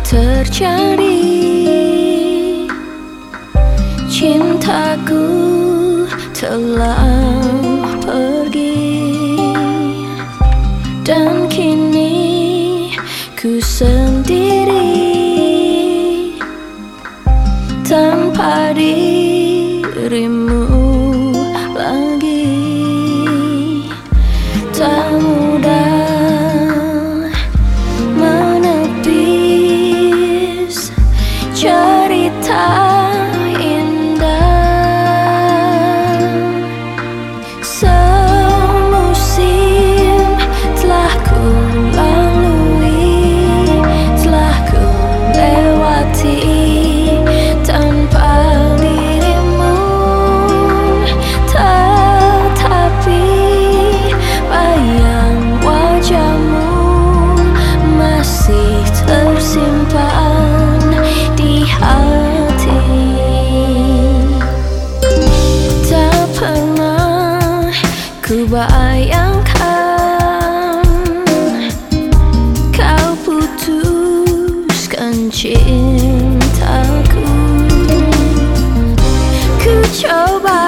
terjadi. Cintaku telah pergi. Dan kini ku sendiri. Tanpa dirimu cerita Ku bayangkan Kau putuskan cintaku. Ku coba